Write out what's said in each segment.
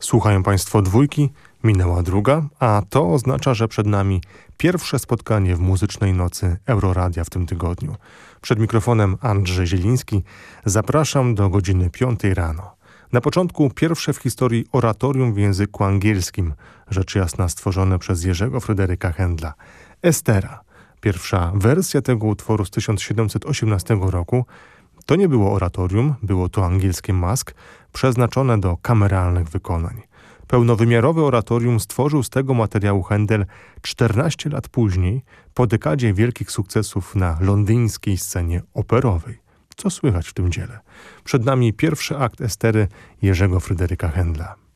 Słuchają Państwo dwójki, minęła druga, a to oznacza, że przed nami pierwsze spotkanie w muzycznej nocy Euroradia w tym tygodniu. Przed mikrofonem Andrzej Zieliński. Zapraszam do godziny 5 rano. Na początku pierwsze w historii oratorium w języku angielskim, rzecz jasna stworzone przez Jerzego Fryderyka Händla. Estera. Pierwsza wersja tego utworu z 1718 roku to nie było oratorium, było to angielskie mask, przeznaczone do kameralnych wykonań. Pełnowymiarowe oratorium stworzył z tego materiału Händel 14 lat później, po dekadzie wielkich sukcesów na londyńskiej scenie operowej. Co słychać w tym dziele? Przed nami pierwszy akt Estery Jerzego Fryderyka Händla.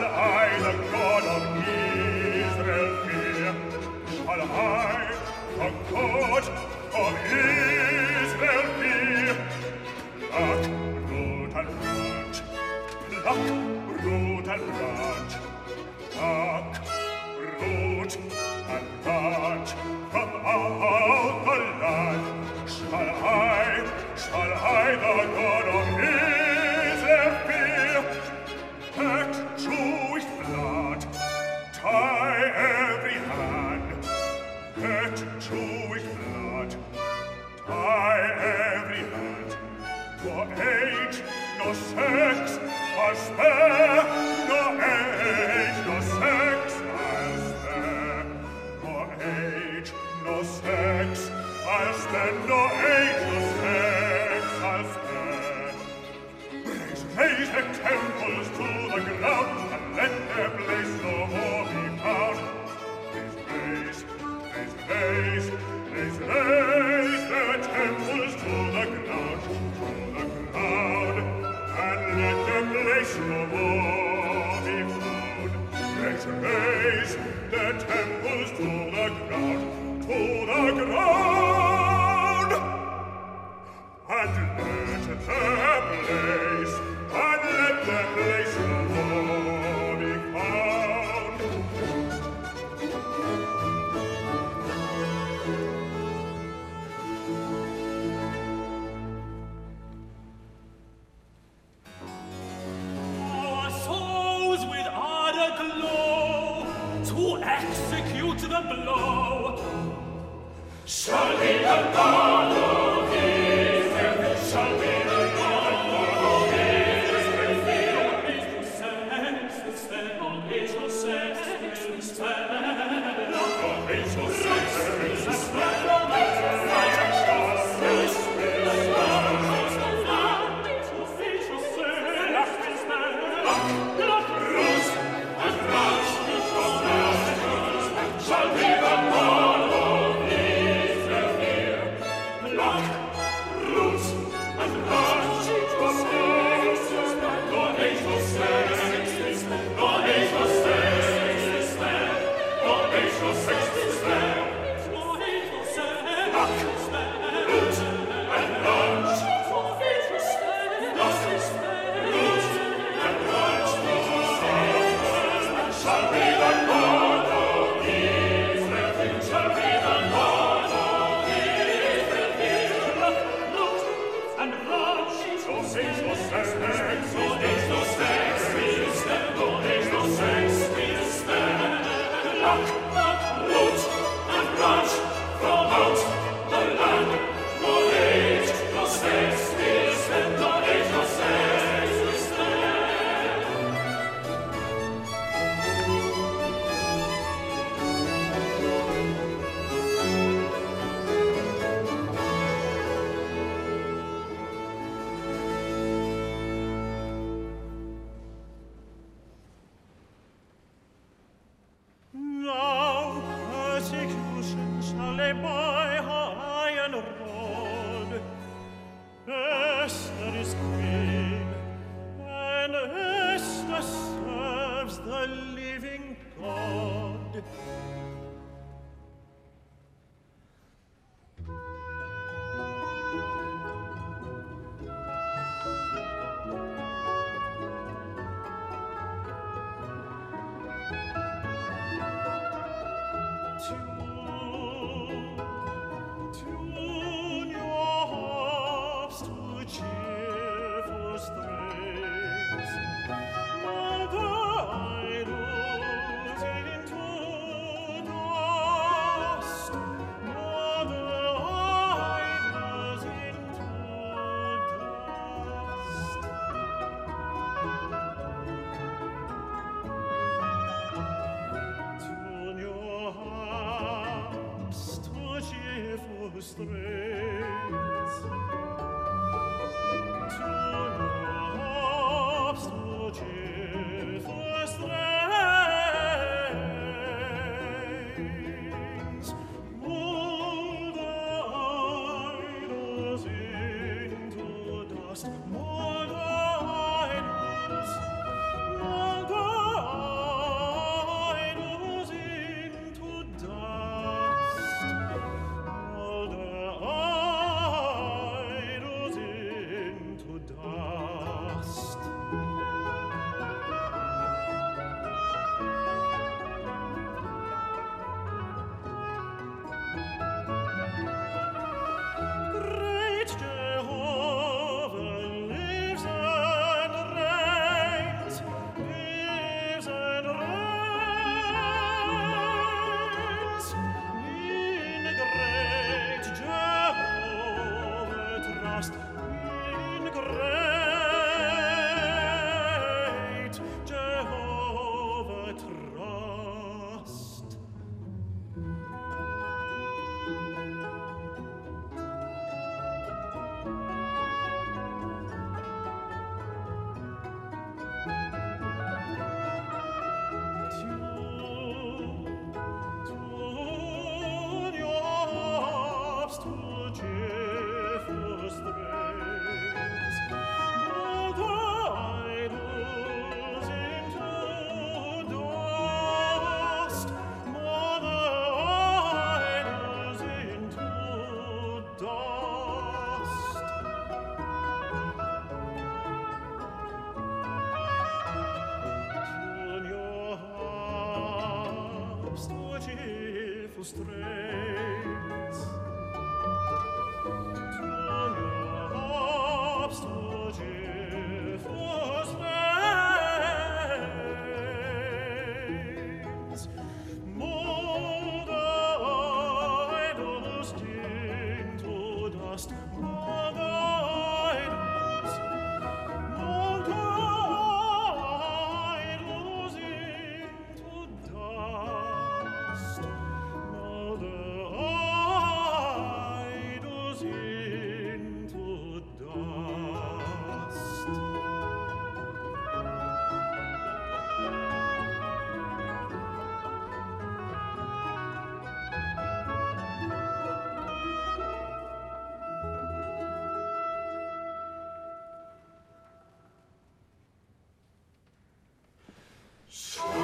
Al-Aqsa. Salve l'altar the living God. lost Sure.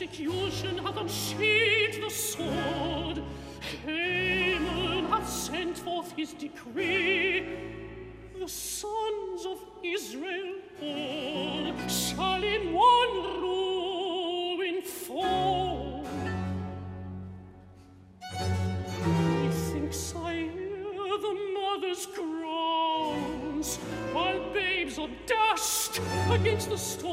Wild persecution hath unsheathed the sword. Haman hath sent forth his decree. The sons of Israel all shall in one ruin fall. Methinks I hear the mother's groans while babes are dashed against the stones.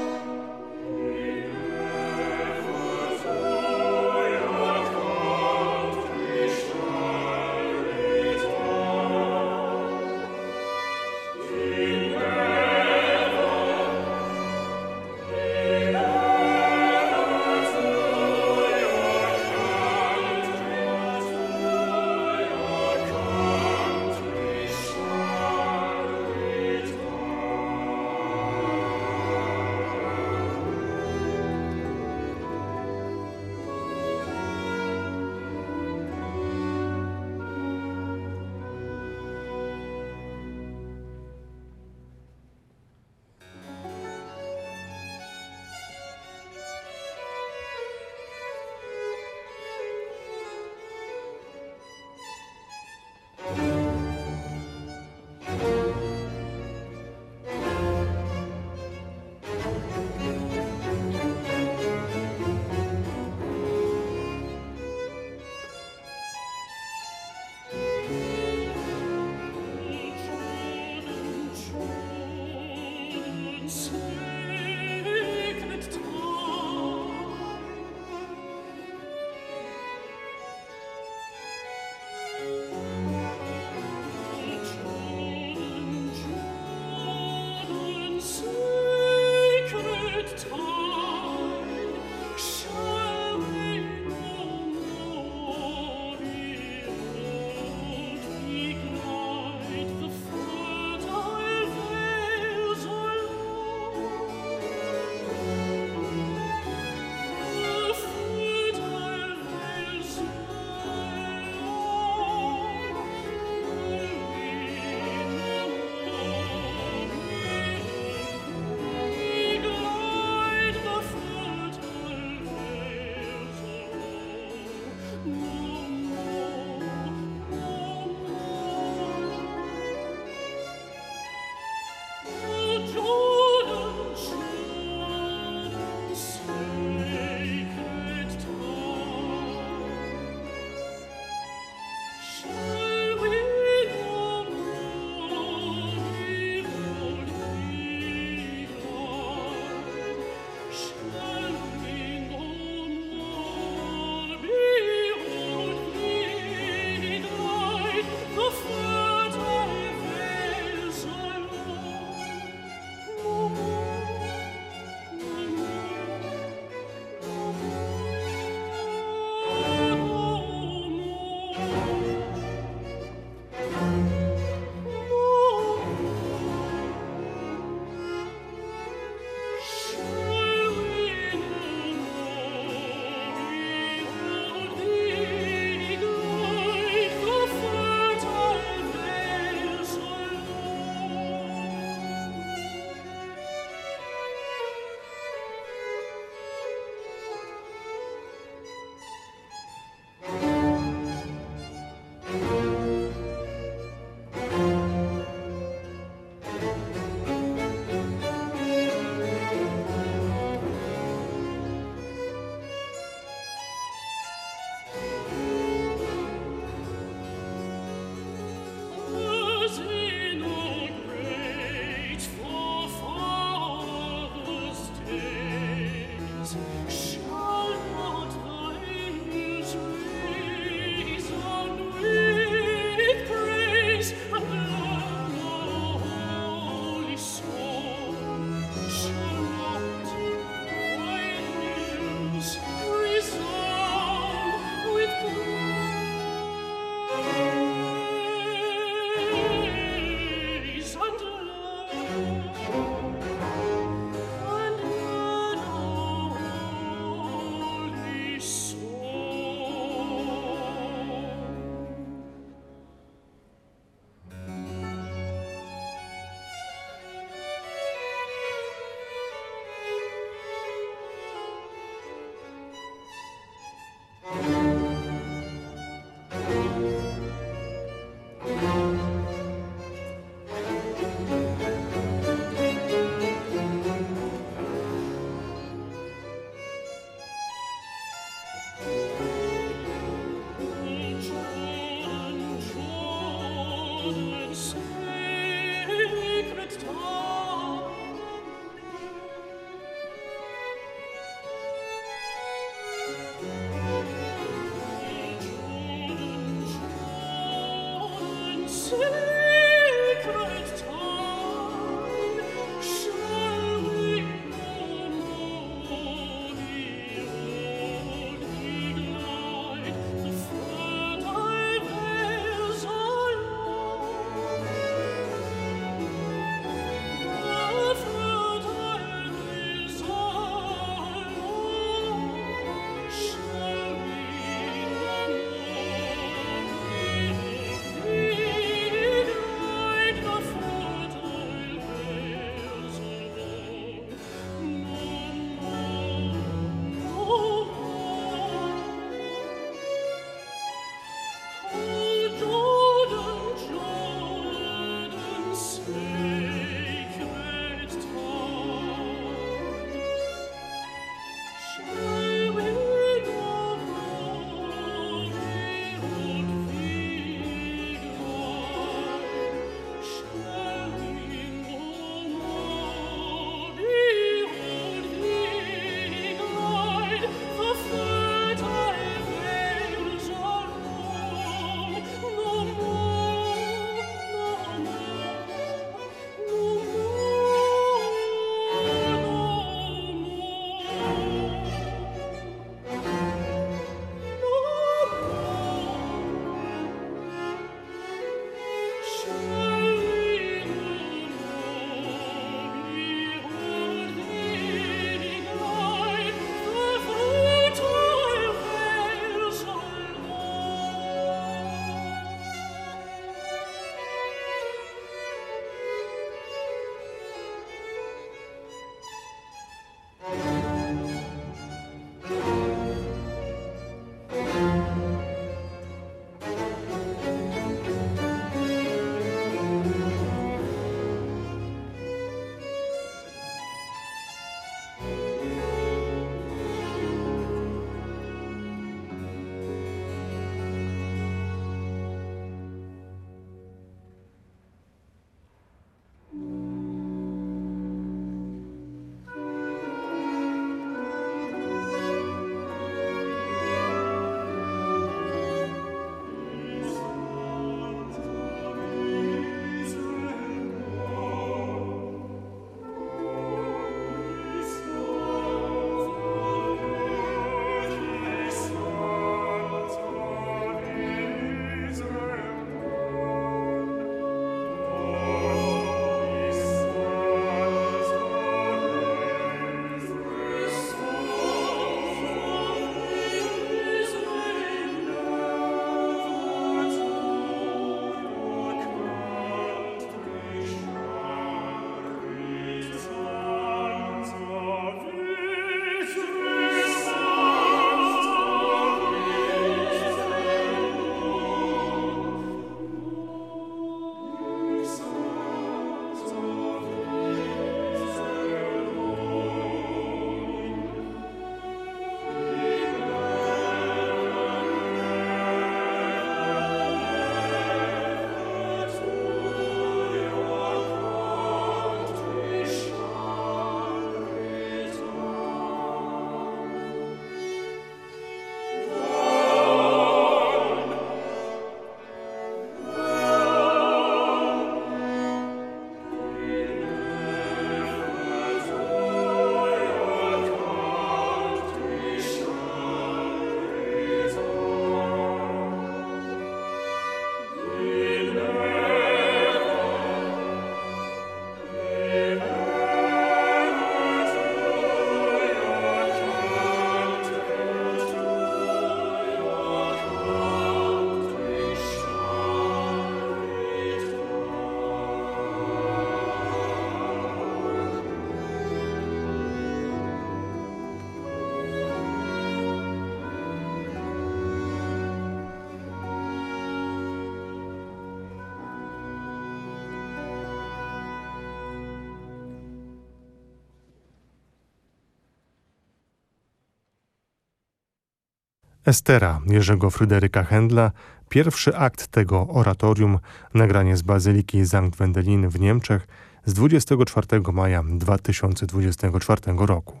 Estera Jerzego Fryderyka Händla, pierwszy akt tego oratorium, nagranie z Bazyliki Sankt Wendelin w Niemczech z 24 maja 2024 roku.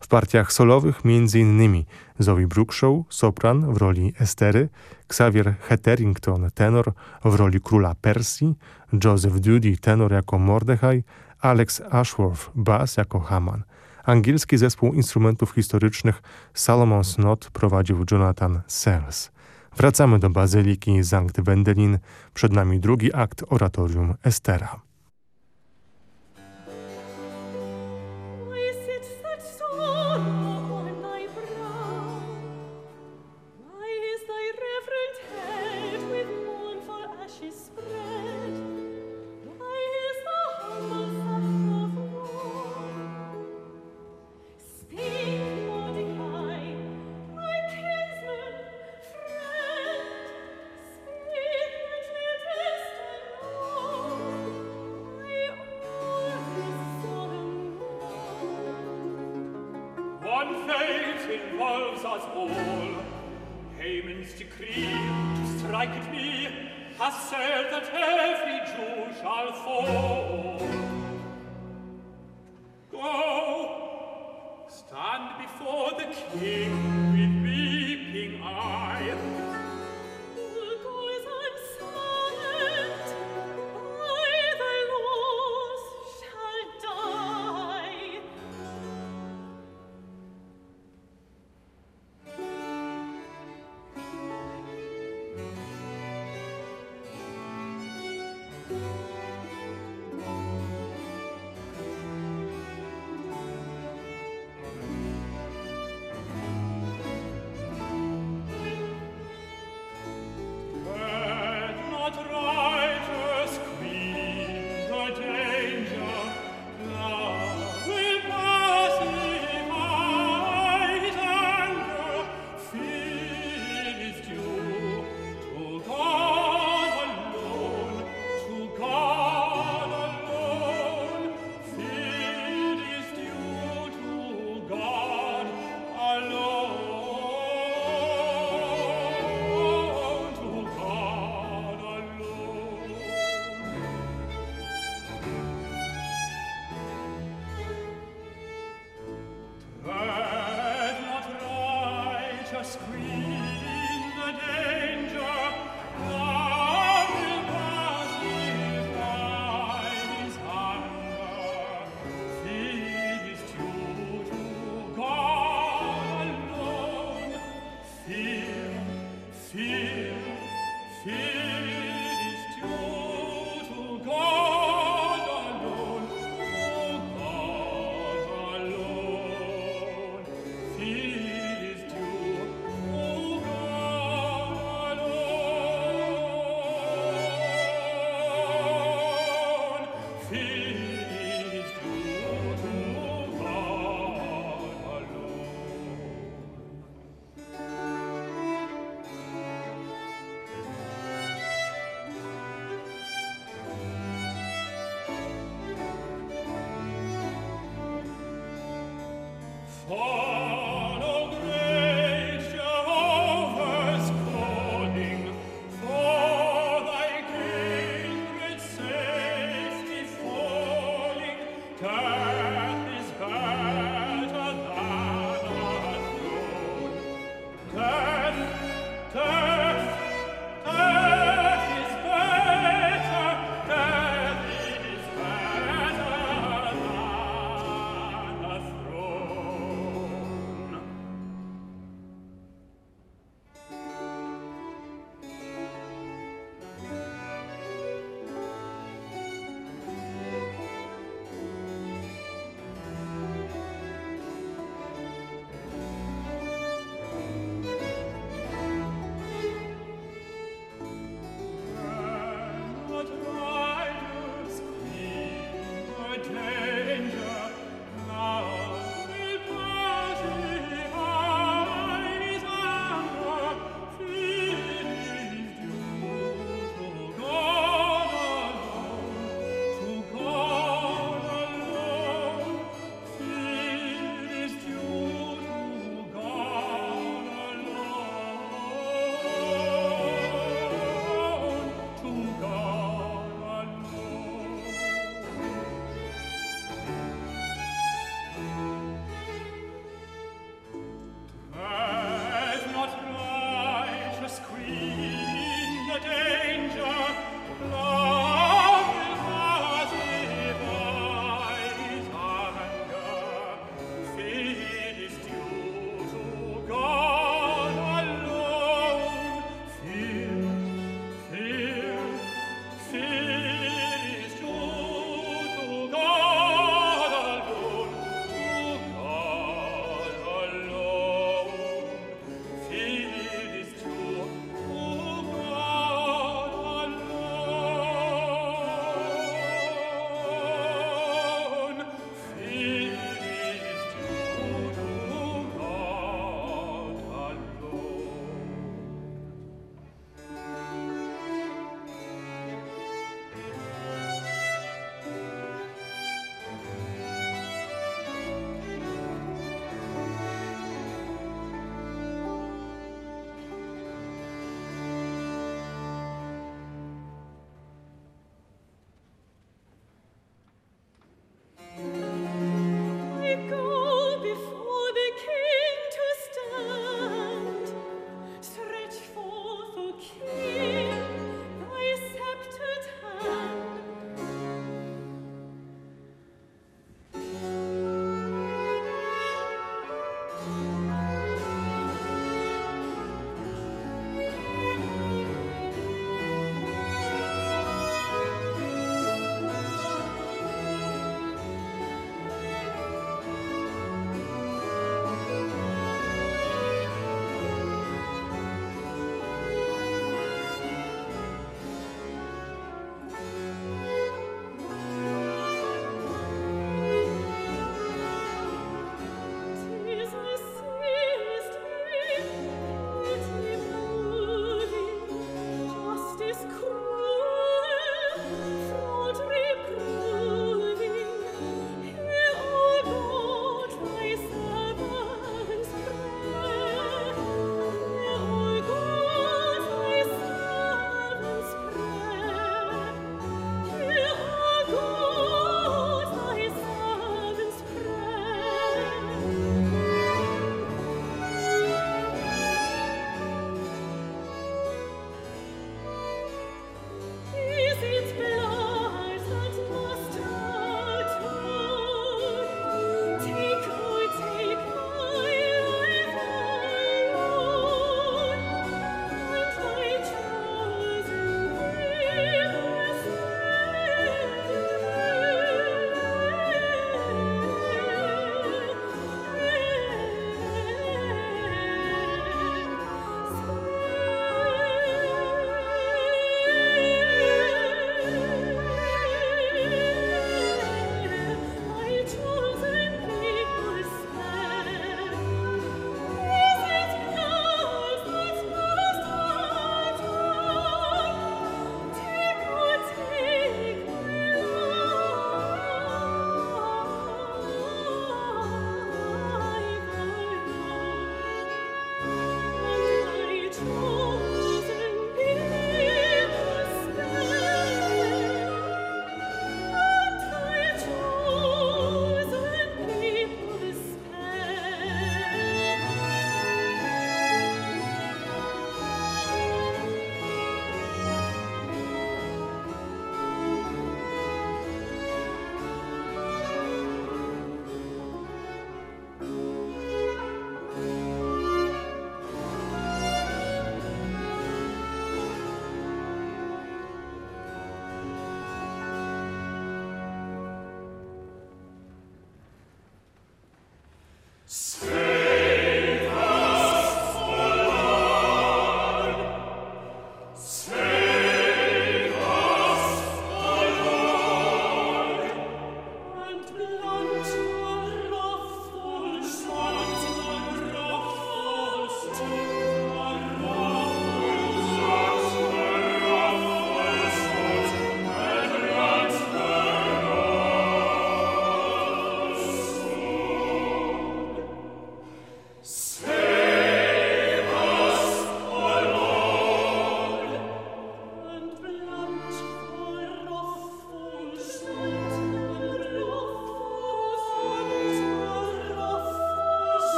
W partiach solowych m.in. Zoe Brookshaw, sopran w roli Estery, Xavier Hetherington, tenor w roli króla Persji, Joseph Dudy, tenor jako Mordechai, Alex Ashworth, bass jako Haman. Angielski zespół instrumentów historycznych Salomon's Knot prowadził Jonathan Sells. Wracamy do Bazyliki Sankt Wendelin. Przed nami drugi akt oratorium Estera. One faith involves us all. Haman's decree to strike at me has said that every Jew shall fall. Go, stand before the king, 停。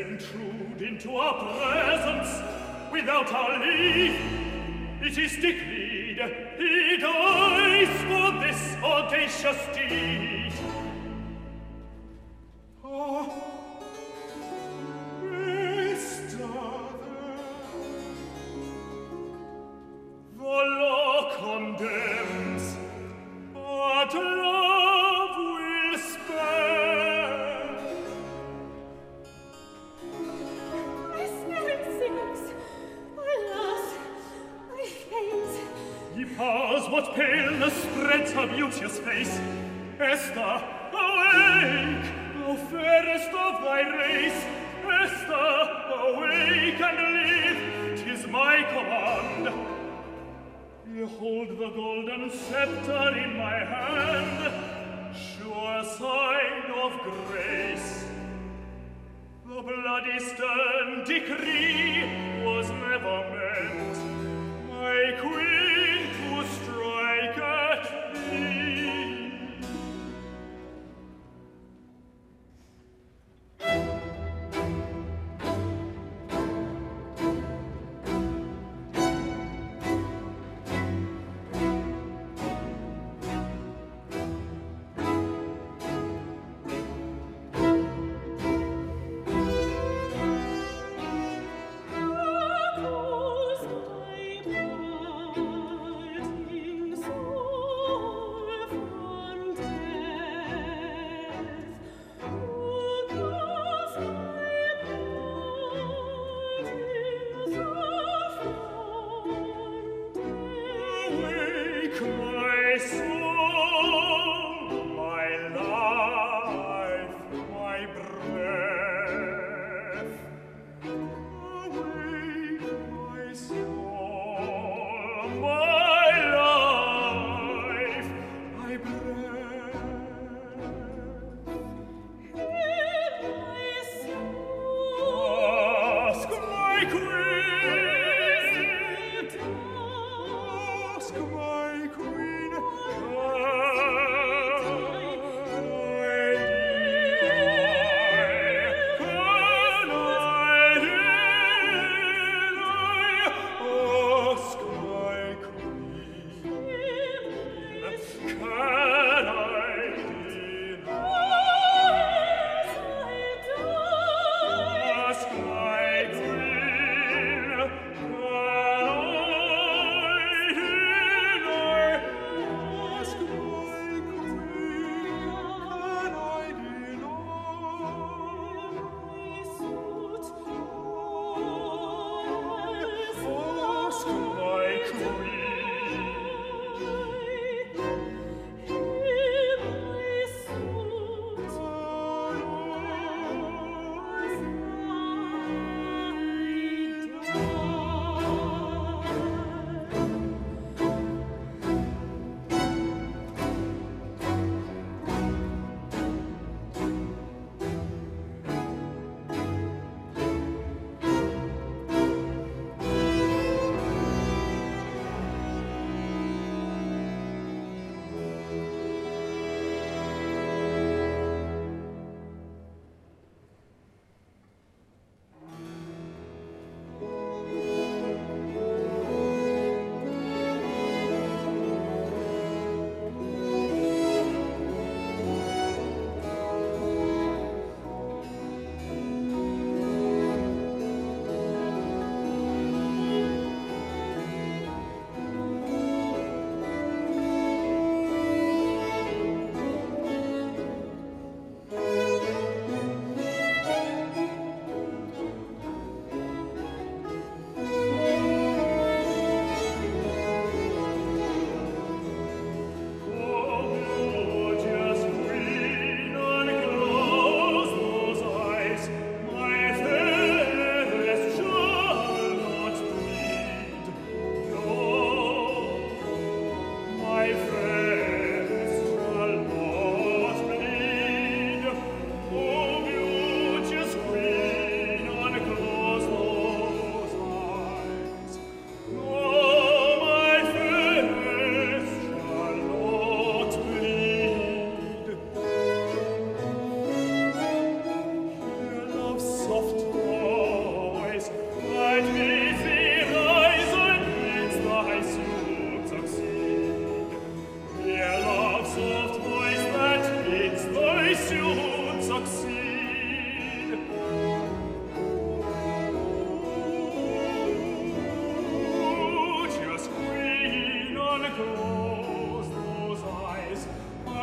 intrude into our presence without our leave. It is decreed he dies for this audacious deed.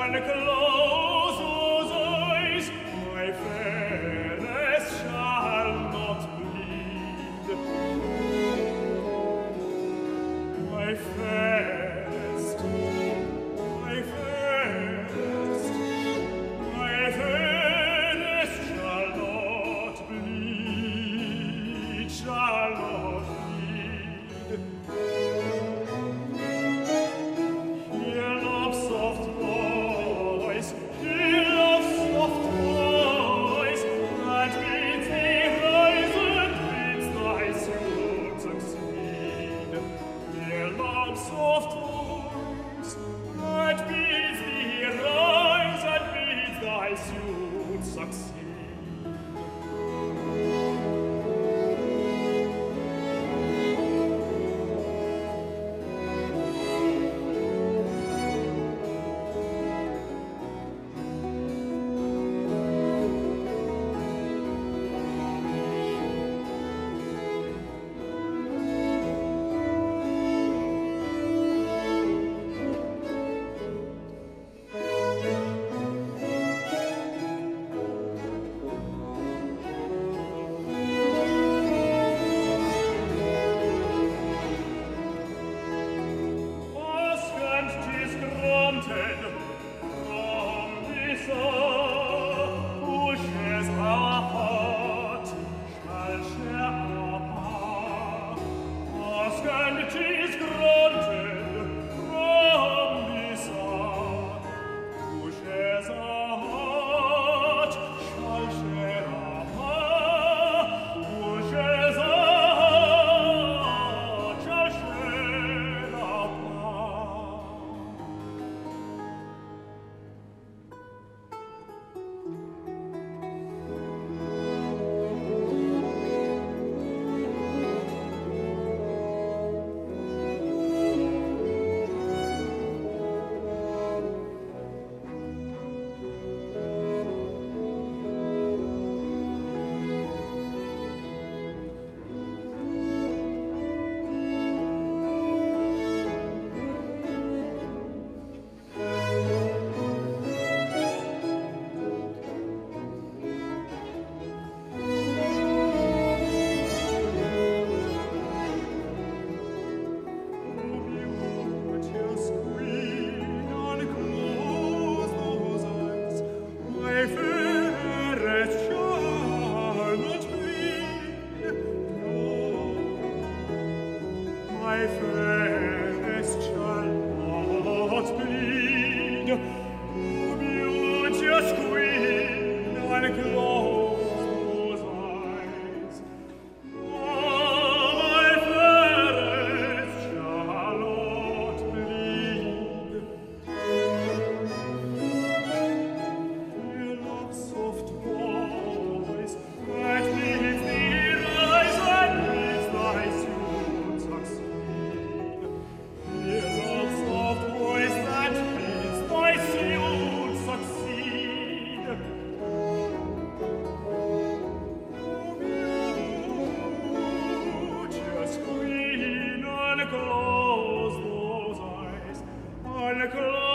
one close corn,